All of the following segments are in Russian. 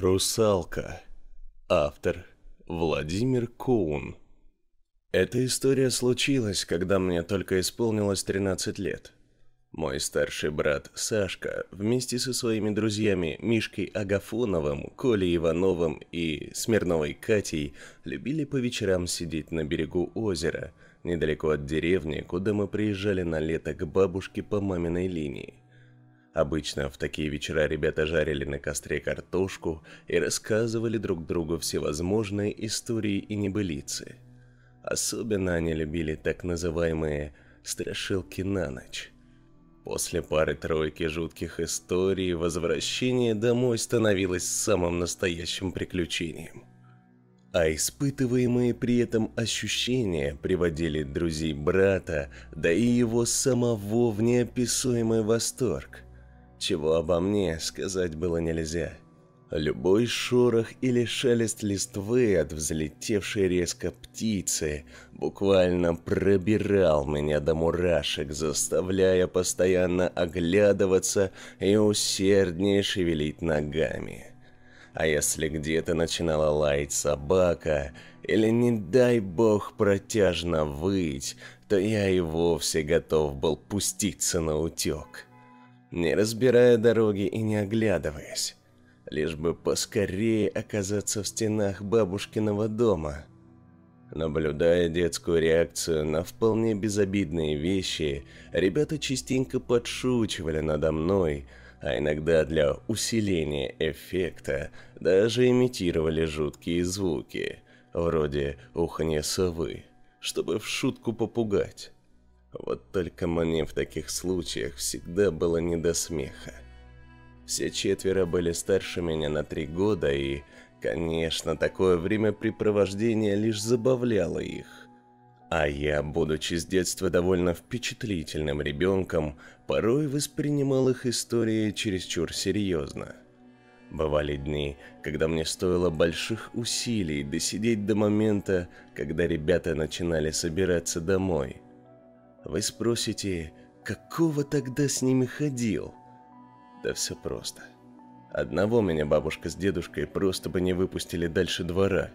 Русалка. Автор Владимир Коун. Эта история случилась, когда мне только исполнилось 13 лет. Мой старший брат Сашка вместе со своими друзьями Мишкой Агафоновым, Колей Ивановым и Смирновой Катей любили по вечерам сидеть на берегу озера, недалеко от деревни, куда мы приезжали на лето к бабушке по маминой линии. Обычно в такие вечера ребята жарили на костре картошку и рассказывали друг другу всевозможные истории и небылицы. Особенно они любили так называемые «страшилки на ночь». После пары-тройки жутких историй возвращение домой становилось самым настоящим приключением. А испытываемые при этом ощущения приводили друзей брата, да и его самого в неописуемый восторг – чего обо мне сказать было нельзя. Любой шорох или шелест листвы от взлетевшей резко птицы буквально пробирал меня до мурашек, заставляя постоянно оглядываться и усерднее шевелить ногами. А если где-то начинала лаять собака, или, не дай бог, протяжно выть, то я и вовсе готов был пуститься на утек не разбирая дороги и не оглядываясь, лишь бы поскорее оказаться в стенах бабушкиного дома. Наблюдая детскую реакцию на вполне безобидные вещи, ребята частенько подшучивали надо мной, а иногда для усиления эффекта даже имитировали жуткие звуки, вроде уханья совы, чтобы в шутку попугать. Вот только мне в таких случаях всегда было не до смеха. Все четверо были старше меня на три года, и, конечно, такое времяпрепровождение лишь забавляло их. А я, будучи с детства довольно впечатлительным ребенком, порой воспринимал их истории чересчур серьезно. Бывали дни, когда мне стоило больших усилий досидеть до момента, когда ребята начинали собираться домой – вы спросите, какого тогда с ними ходил? Да все просто. Одного меня бабушка с дедушкой просто бы не выпустили дальше двора.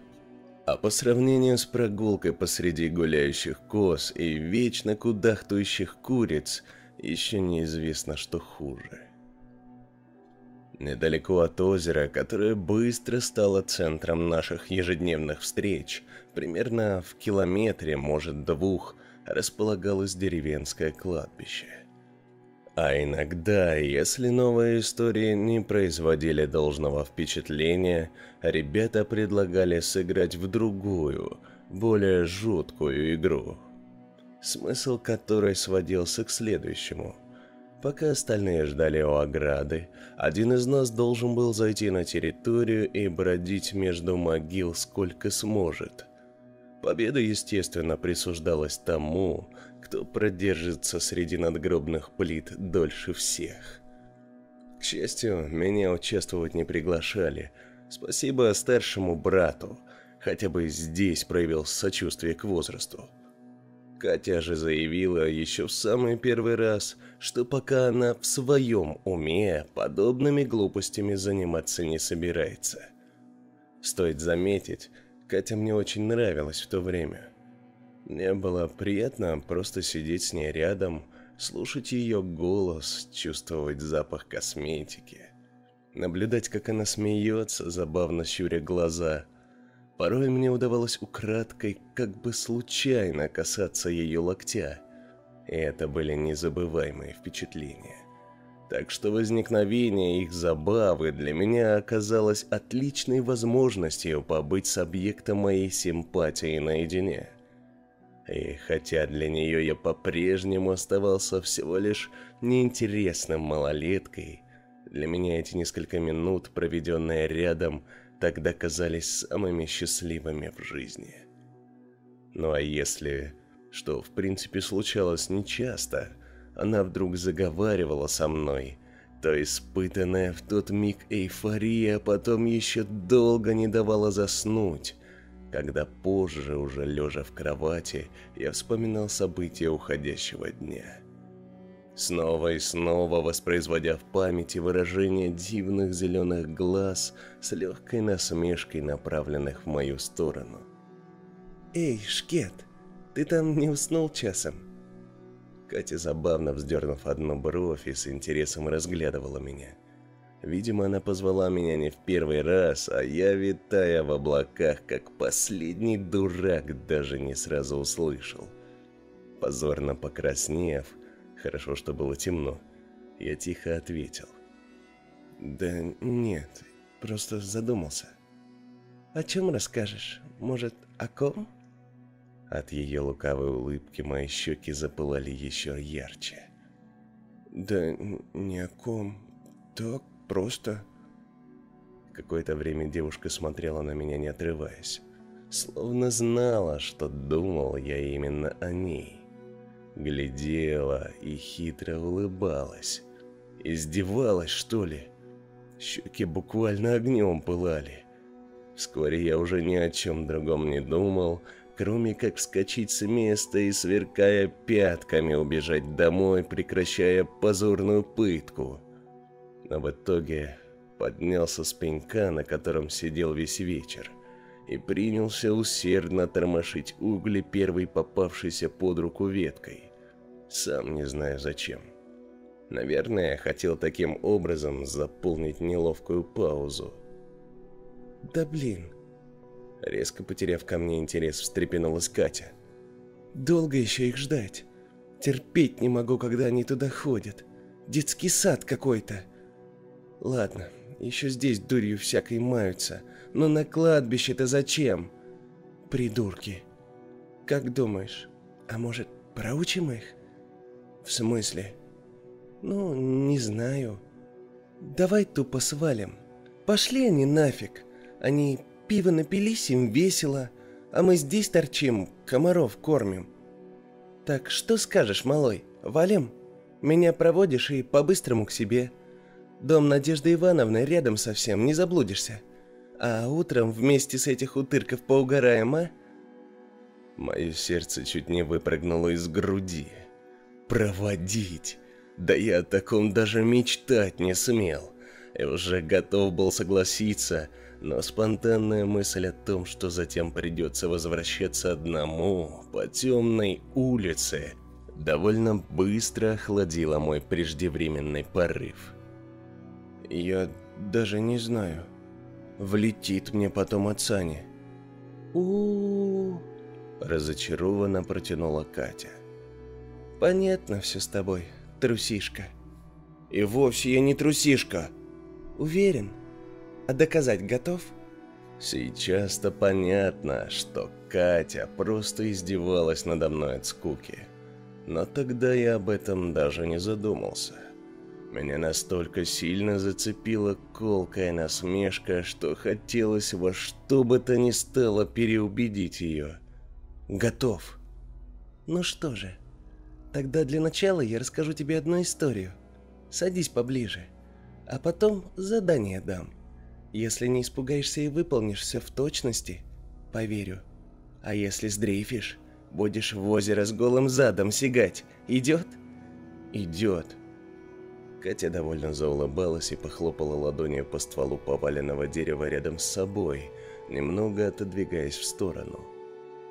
А по сравнению с прогулкой посреди гуляющих коз и вечно кудахтующих куриц, еще неизвестно, что хуже. Недалеко от озера, которое быстро стало центром наших ежедневных встреч, примерно в километре, может двух, располагалось деревенское кладбище. А иногда, если новые истории не производили должного впечатления, ребята предлагали сыграть в другую, более жуткую игру. Смысл которой сводился к следующему. Пока остальные ждали у ограды, один из нас должен был зайти на территорию и бродить между могил сколько сможет – Победа, естественно, присуждалась тому, кто продержится среди надгробных плит дольше всех. К счастью, меня участвовать не приглашали. Спасибо старшему брату, хотя бы здесь проявил сочувствие к возрасту. Катя же заявила еще в самый первый раз, что пока она в своем уме подобными глупостями заниматься не собирается. Стоит заметить, Катя мне очень нравилась в то время. Мне было приятно просто сидеть с ней рядом, слушать ее голос, чувствовать запах косметики. Наблюдать, как она смеется, забавно щуря глаза. Порой мне удавалось украдкой, как бы случайно касаться ее локтя. И это были незабываемые впечатления. Так что возникновение их забавы для меня оказалось отличной возможностью побыть с объектом моей симпатии наедине. И хотя для нее я по-прежнему оставался всего лишь неинтересным малолеткой, для меня эти несколько минут, проведенные рядом, тогда казались самыми счастливыми в жизни. Ну а если, что в принципе случалось нечасто, она вдруг заговаривала со мной, то испытанная в тот миг эйфория потом еще долго не давала заснуть, когда позже, уже лежа в кровати, я вспоминал события уходящего дня. снова и снова воспроизводя в памяти выражение дивных зеленых глаз с легкой насмешкой, направленных в мою сторону. «Эй, Шкет, ты там не уснул часом?» Катя, забавно вздернув одну бровь и с интересом разглядывала меня. Видимо, она позвала меня не в первый раз, а я, витая в облаках, как последний дурак, даже не сразу услышал. Позорно покраснев, хорошо, что было темно, я тихо ответил. «Да нет, просто задумался. О чем расскажешь? Может, о ком?» От ее лукавой улыбки мои щеки запылали еще ярче. «Да ни о ком. Так просто...» Какое-то время девушка смотрела на меня, не отрываясь. Словно знала, что думал я именно о ней. Глядела и хитро улыбалась. Издевалась, что ли? Щеки буквально огнем пылали. Вскоре я уже ни о чем другом не думал, кроме как вскочить с места и, сверкая пятками, убежать домой, прекращая позорную пытку. Но в итоге поднялся с пенька, на котором сидел весь вечер, и принялся усердно тормошить угли первой попавшейся под руку веткой. Сам не знаю зачем. Наверное, хотел таким образом заполнить неловкую паузу. «Да блин, Резко потеряв ко мне интерес, встрепенулась Катя. «Долго еще их ждать? Терпеть не могу, когда они туда ходят. Детский сад какой-то. Ладно, еще здесь дурью всякой маются, но на кладбище-то зачем? Придурки. Как думаешь, а может, проучим их? В смысле? Ну, не знаю. Давай тупо свалим. Пошли они нафиг. Они Пиво напились, им весело, а мы здесь торчим, комаров кормим. Так что скажешь, малой, валим? Меня проводишь и по-быстрому к себе. Дом Надежды Ивановны рядом совсем, не заблудишься. А утром вместе с этих утырков поугараем, а? Мое сердце чуть не выпрыгнуло из груди. Проводить? Да я о таком даже мечтать не смел. И уже готов был согласиться, но спонтанная мысль о том, что затем придется возвращаться одному по темной улице, довольно быстро охладила мой преждевременный порыв. «Я даже не знаю. Влетит мне потом от Сани». у разочарованно протянула Катя. «Понятно все с тобой, трусишка». «И вовсе я не трусишка». «Уверен?» А доказать готов? Сейчас-то понятно, что Катя просто издевалась надо мной от скуки. Но тогда я об этом даже не задумался. Меня настолько сильно зацепила колкая насмешка, что хотелось во что бы то ни стало переубедить ее. Готов. Ну что же, тогда для начала я расскажу тебе одну историю. Садись поближе, а потом задание дам. Если не испугаешься и выполнишь все в точности, поверю. А если сдрейфишь, будешь в озеро с голым задом сигать. Идет? Идет. Катя довольно заулыбалась и похлопала ладонью по стволу поваленного дерева рядом с собой, немного отодвигаясь в сторону.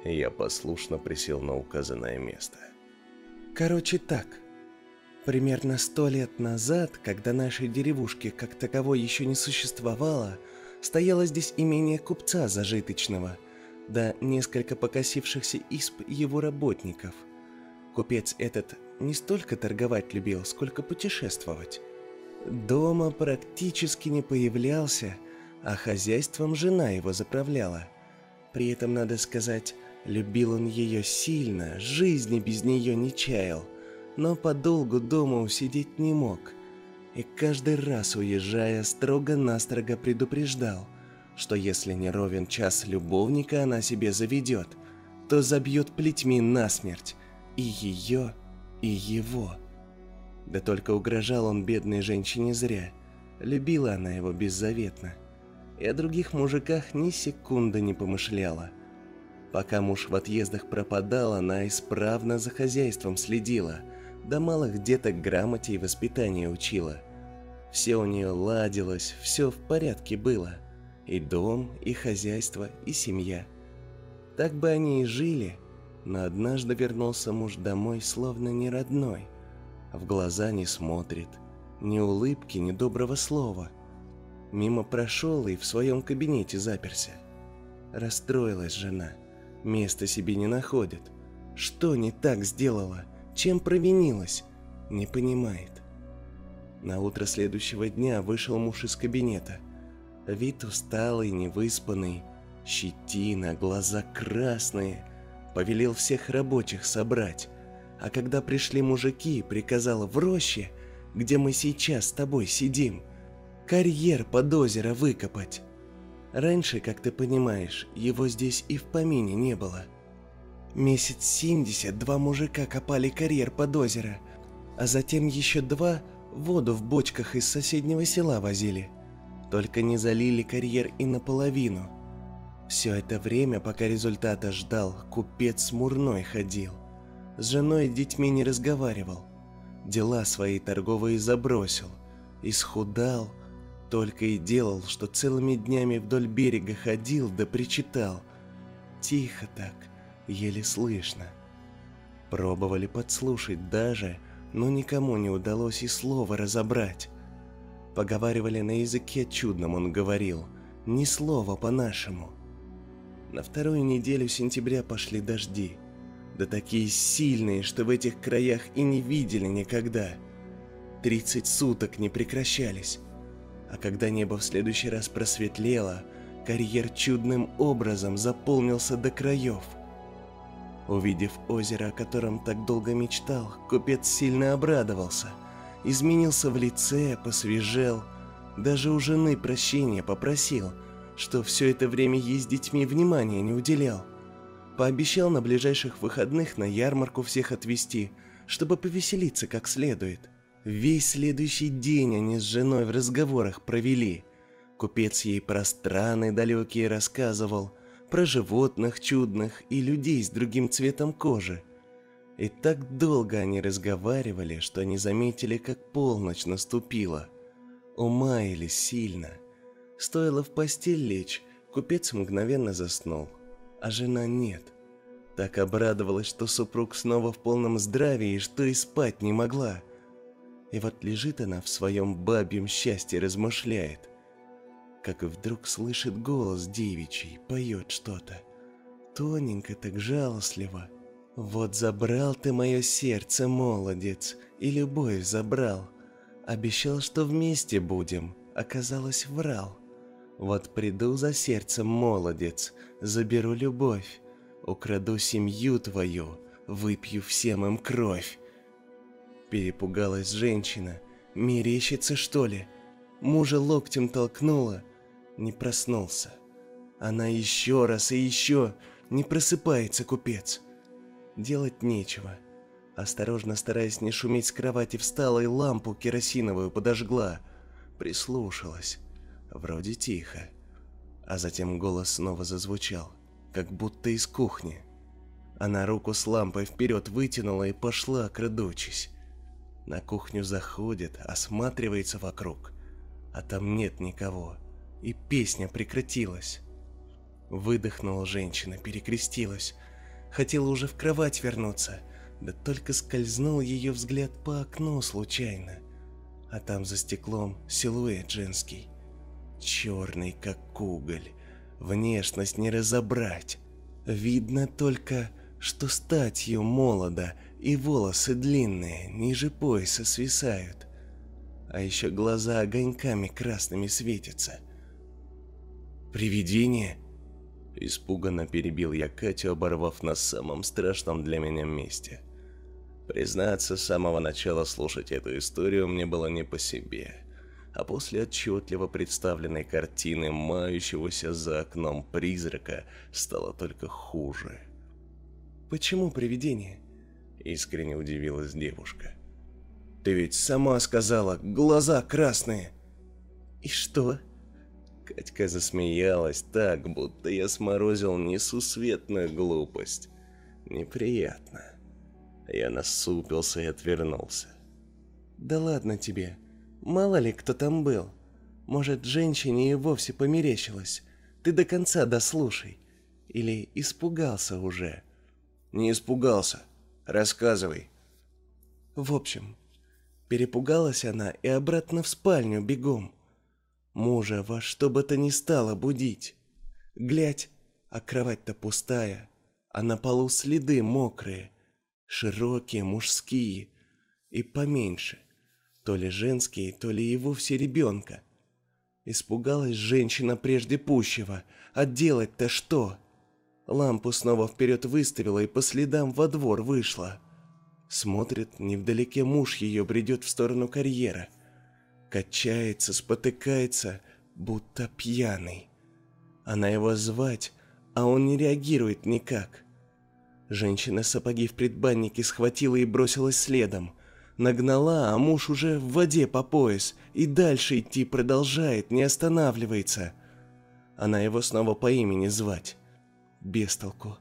Я послушно присел на указанное место. Короче так, Примерно сто лет назад, когда нашей деревушки как таковой еще не существовало, стояло здесь имение купца зажиточного, да несколько покосившихся исп его работников. Купец этот не столько торговать любил, сколько путешествовать. Дома практически не появлялся, а хозяйством жена его заправляла. При этом, надо сказать, любил он ее сильно, жизни без нее не чаял – но подолгу дома усидеть не мог. И каждый раз, уезжая, строго-настрого предупреждал, что если не ровен час любовника она себе заведет, то забьет плетьми насмерть и ее, и его. Да только угрожал он бедной женщине зря. Любила она его беззаветно. И о других мужиках ни секунды не помышляла. Пока муж в отъездах пропадал, она исправно за хозяйством следила – да малых деток грамоте и воспитанию учила. Все у нее ладилось, все в порядке было. И дом, и хозяйство, и семья. Так бы они и жили, но однажды вернулся муж домой, словно не родной. В глаза не смотрит, ни улыбки, ни доброго слова. Мимо прошел и в своем кабинете заперся. Расстроилась жена, места себе не находит. Что не так сделала, чем провинилась, не понимает. На утро следующего дня вышел муж из кабинета. Вид усталый, невыспанный, щетина, глаза красные. Повелел всех рабочих собрать. А когда пришли мужики, приказал в роще, где мы сейчас с тобой сидим, карьер под озеро выкопать. Раньше, как ты понимаешь, его здесь и в помине не было. Месяц семьдесят два мужика копали карьер под озеро, а затем еще два воду в бочках из соседнего села возили. Только не залили карьер и наполовину. Все это время, пока результата ждал, купец Мурной ходил. С женой и детьми не разговаривал. Дела свои торговые забросил. Исхудал, только и делал, что целыми днями вдоль берега ходил да причитал. Тихо так, еле слышно. Пробовали подслушать даже, но никому не удалось и слова разобрать. Поговаривали на языке чудном, он говорил, ни слова по-нашему. На вторую неделю сентября пошли дожди, да такие сильные, что в этих краях и не видели никогда. Тридцать суток не прекращались, а когда небо в следующий раз просветлело, карьер чудным образом заполнился до краев – Увидев озеро, о котором так долго мечтал, купец сильно обрадовался. Изменился в лице, посвежел. Даже у жены прощения попросил, что все это время ей с детьми внимания не уделял. Пообещал на ближайших выходных на ярмарку всех отвезти, чтобы повеселиться как следует. Весь следующий день они с женой в разговорах провели. Купец ей про страны далекие рассказывал – про животных чудных и людей с другим цветом кожи. И так долго они разговаривали, что не заметили, как полночь наступила. Умаялись сильно. Стоило в постель лечь, купец мгновенно заснул, а жена нет. Так обрадовалась, что супруг снова в полном здравии, что и спать не могла. И вот лежит она в своем бабьем счастье размышляет – как вдруг слышит голос девичий, поет что-то. Тоненько, так жалостливо. Вот забрал ты мое сердце, молодец, и любовь забрал. Обещал, что вместе будем, оказалось, врал. Вот приду за сердцем, молодец, заберу любовь, украду семью твою, выпью всем им кровь. Перепугалась женщина, мерещится что ли? Мужа локтем толкнула, не проснулся. Она еще раз и еще не просыпается купец. Делать нечего. Осторожно стараясь не шуметь с кровати, встала и лампу керосиновую подожгла. Прислушалась. Вроде тихо. А затем голос снова зазвучал, как будто из кухни. Она руку с лампой вперед вытянула и пошла, крадучись. На кухню заходит, осматривается вокруг, а там нет никого и песня прекратилась. Выдохнула женщина, перекрестилась. Хотела уже в кровать вернуться, да только скользнул ее взгляд по окну случайно. А там за стеклом силуэт женский. Черный, как уголь. Внешность не разобрать. Видно только, что статью молода и волосы длинные, ниже пояса свисают. А еще глаза огоньками красными светятся. «Привидение?» Испуганно перебил я Катю, оборвав на самом страшном для меня месте. Признаться, с самого начала слушать эту историю мне было не по себе, а после отчетливо представленной картины мающегося за окном призрака стало только хуже. «Почему привидение?» – искренне удивилась девушка. «Ты ведь сама сказала, глаза красные!» «И что?» Катька засмеялась так, будто я сморозил несусветную глупость. Неприятно. Я насупился и отвернулся. «Да ладно тебе. Мало ли кто там был. Может, женщине и вовсе померещилось. Ты до конца дослушай. Или испугался уже?» «Не испугался. Рассказывай». В общем, перепугалась она и обратно в спальню бегом. Мужа во что бы то ни стало будить. Глядь, а кровать-то пустая, а на полу следы мокрые, широкие, мужские и поменьше, то ли женские, то ли и вовсе ребенка. Испугалась женщина прежде пущего, а делать-то что? Лампу снова вперед выставила и по следам во двор вышла. Смотрит, невдалеке муж ее бредет в сторону карьера. Качается, спотыкается, будто пьяный. Она его звать, а он не реагирует никак. Женщина сапоги в предбаннике схватила и бросилась следом. Нагнала, а муж уже в воде по пояс и дальше идти продолжает, не останавливается. Она его снова по имени звать. Без толку.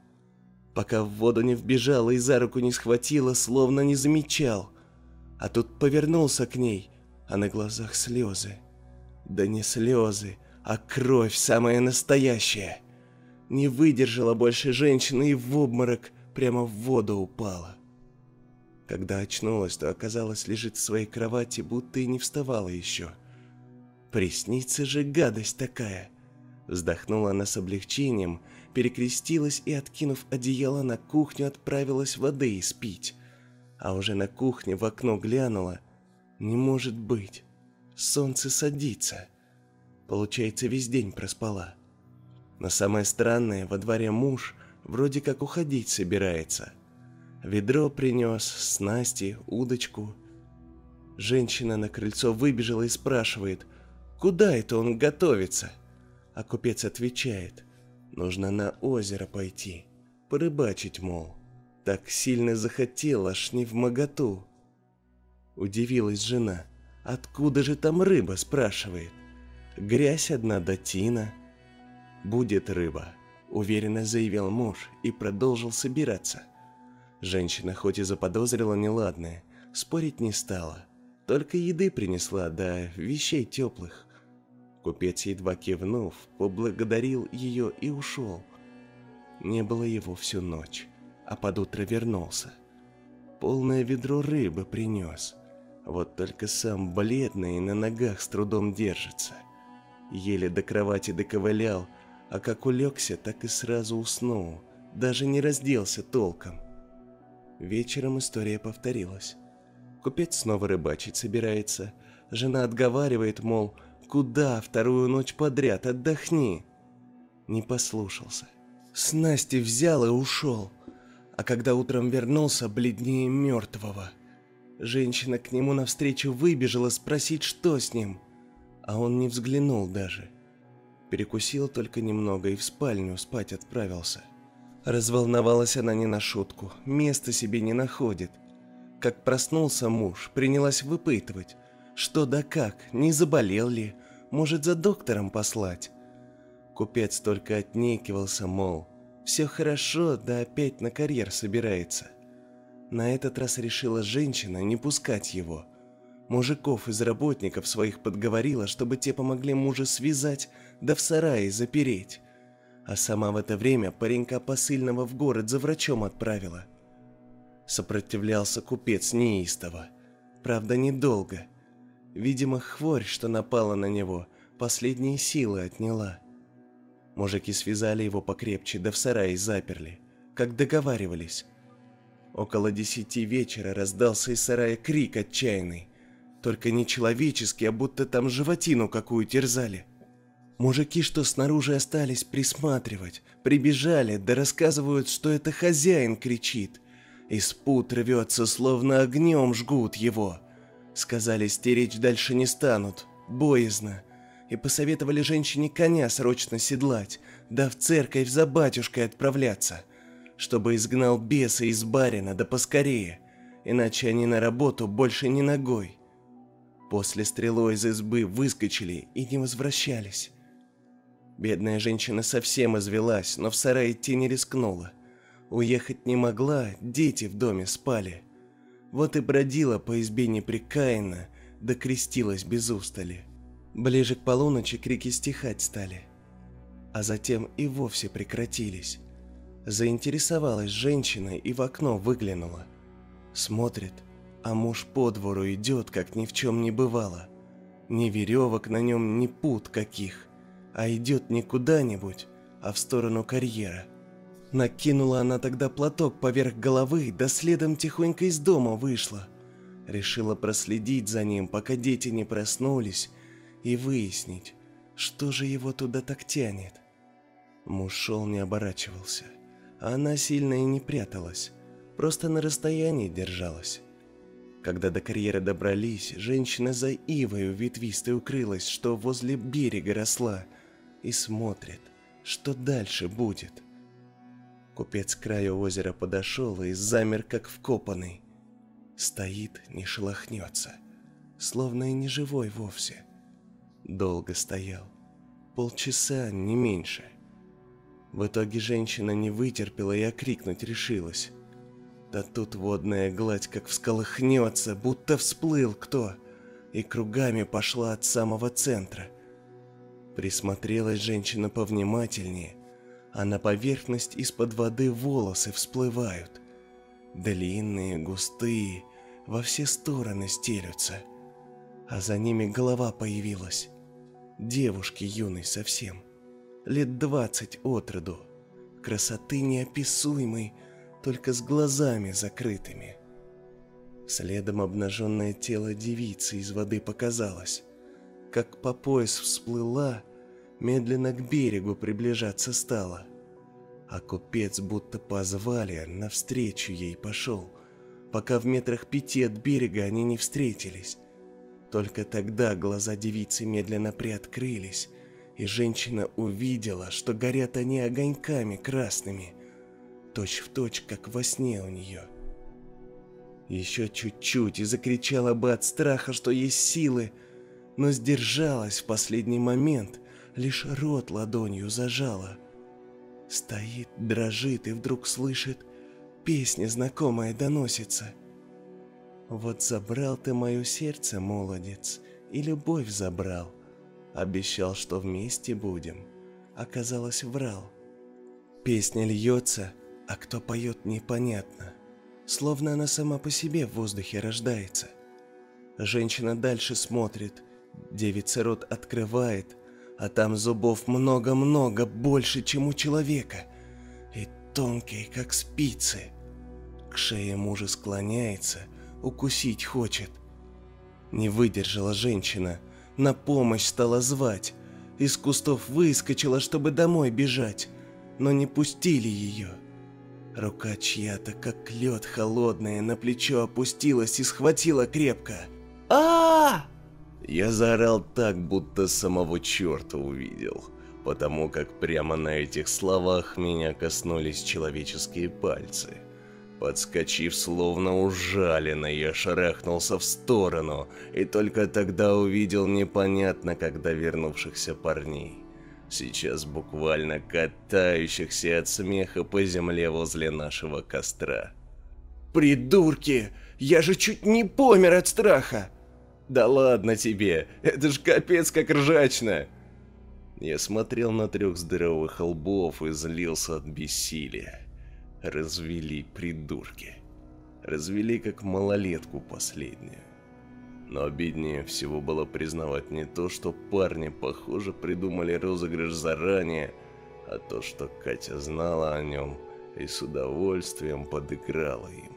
Пока в воду не вбежала и за руку не схватила, словно не замечал. А тут повернулся к ней, а на глазах слезы. Да не слезы, а кровь самая настоящая. Не выдержала больше женщины и в обморок прямо в воду упала. Когда очнулась, то оказалось лежит в своей кровати, будто и не вставала еще. Приснится же гадость такая. Вздохнула она с облегчением, перекрестилась и, откинув одеяло на кухню, отправилась воды испить. А уже на кухне в окно глянула. Не может быть. Солнце садится. Получается, весь день проспала. Но самое странное, во дворе муж вроде как уходить собирается. Ведро принес, снасти, удочку. Женщина на крыльцо выбежала и спрашивает, куда это он готовится? А купец отвечает, нужно на озеро пойти, порыбачить, мол. Так сильно захотел, аж не в моготу. Удивилась жена, откуда же там рыба, спрашивает. Грязь одна да тина. Будет рыба, уверенно заявил муж и продолжил собираться. Женщина хоть и заподозрила неладное, спорить не стала, только еды принесла, да вещей теплых. Купец, едва кивнув, поблагодарил ее и ушел. Не было его всю ночь, а под утро вернулся. Полное ведро рыбы принес. Вот только сам бледный на ногах с трудом держится. Еле до кровати доковылял, а как улегся, так и сразу уснул, даже не разделся толком. Вечером история повторилась. Купец снова рыбачить собирается. Жена отговаривает, мол, куда вторую ночь подряд, отдохни. Не послушался. Снасти взял и ушел. А когда утром вернулся, бледнее мертвого. Женщина к нему навстречу выбежала спросить, что с ним. А он не взглянул даже. Перекусил только немного и в спальню спать отправился. Разволновалась она не на шутку, места себе не находит. Как проснулся муж, принялась выпытывать, что да как, не заболел ли, может за доктором послать. Купец только отнекивался, мол, все хорошо, да опять на карьер собирается. На этот раз решила женщина не пускать его – Мужиков из работников своих подговорила, чтобы те помогли мужа связать, да в сарае запереть. А сама в это время паренька посыльного в город за врачом отправила. Сопротивлялся купец неистово. Правда, недолго. Видимо, хворь, что напала на него, последние силы отняла. Мужики связали его покрепче, да в сарае заперли, как договаривались. Около десяти вечера раздался из сарая крик отчаянный. Только не человеческий, а будто там животину какую терзали. Мужики, что снаружи остались присматривать, прибежали, да рассказывают, что это хозяин кричит. Из пут рвется, словно огнем жгут его. Сказали, стеречь дальше не станут, боязно. И посоветовали женщине коня срочно седлать, да в церковь за батюшкой отправляться, чтобы изгнал беса из барина, да поскорее, иначе они на работу больше не ногой. После стрелой из избы выскочили и не возвращались. Бедная женщина совсем извелась, но в сарай идти не рискнула. Уехать не могла, дети в доме спали. Вот и бродила по избе непрекаянно, да крестилась без устали. Ближе к полуночи крики стихать стали, а затем и вовсе прекратились. Заинтересовалась женщина и в окно выглянула. Смотрит, а муж по двору идет, как ни в чем не бывало. Ни веревок на нем, ни пут каких, а идет не куда-нибудь, а в сторону карьера. Накинула она тогда платок поверх головы, да следом тихонько из дома вышла. Решила проследить за ним, пока дети не проснулись, и выяснить, что же его туда так тянет. Муж шел не оборачивался, она сильно и не пряталась, просто на расстоянии держалась. Когда до карьера добрались, женщина за ивою ветвистой укрылась, что возле берега росла, и смотрит, что дальше будет. Купец к краю озера подошел и замер, как вкопанный. Стоит, не шелохнется, словно и не живой вовсе. Долго стоял, полчаса, не меньше. В итоге женщина не вытерпела и окрикнуть решилась. Да тут водная гладь как всколыхнется, будто всплыл кто, и кругами пошла от самого центра. Присмотрелась женщина повнимательнее, а на поверхность из-под воды волосы всплывают. Длинные, густые, во все стороны стелются. А за ними голова появилась. Девушки юной совсем. Лет двадцать от роду. Красоты неописуемой, только с глазами закрытыми. Следом обнаженное тело девицы из воды показалось. Как по пояс всплыла, медленно к берегу приближаться стала. А купец будто позвали, навстречу ей пошел, пока в метрах пяти от берега они не встретились. Только тогда глаза девицы медленно приоткрылись, и женщина увидела, что горят они огоньками красными, точь в точь, как во сне у нее. Еще чуть-чуть и закричала бы от страха, что есть силы, но сдержалась в последний момент, лишь рот ладонью зажала. Стоит, дрожит и вдруг слышит, песня знакомая доносится — вот забрал ты мое сердце, молодец, и любовь забрал. Обещал, что вместе будем. Оказалось, врал. Песня льется, а кто поет, непонятно. Словно она сама по себе в воздухе рождается. Женщина дальше смотрит, девица рот открывает, а там зубов много-много, больше, чем у человека. И тонкие, как спицы. К шее мужа склоняется – укусить хочет. Не выдержала женщина, на помощь стала звать. Из кустов выскочила, чтобы домой бежать, но не пустили ее. Рука чья-то, как лед холодная, на плечо опустилась и схватила крепко. а, Я заорал так, будто самого черта увидел, потому как прямо на этих словах меня коснулись человеческие пальцы. Подскочив словно ужаленный, я шарахнулся в сторону и только тогда увидел непонятно когда вернувшихся парней. Сейчас буквально катающихся от смеха по земле возле нашего костра. «Придурки! Я же чуть не помер от страха!» «Да ладно тебе, это ж капец как ржачно!» Я смотрел на трех здоровых лбов и злился от бессилия. Развели придурки. Развели как малолетку последнюю. Но обиднее всего было признавать не то, что парни, похоже, придумали розыгрыш заранее, а то, что Катя знала о нем и с удовольствием подыграла им.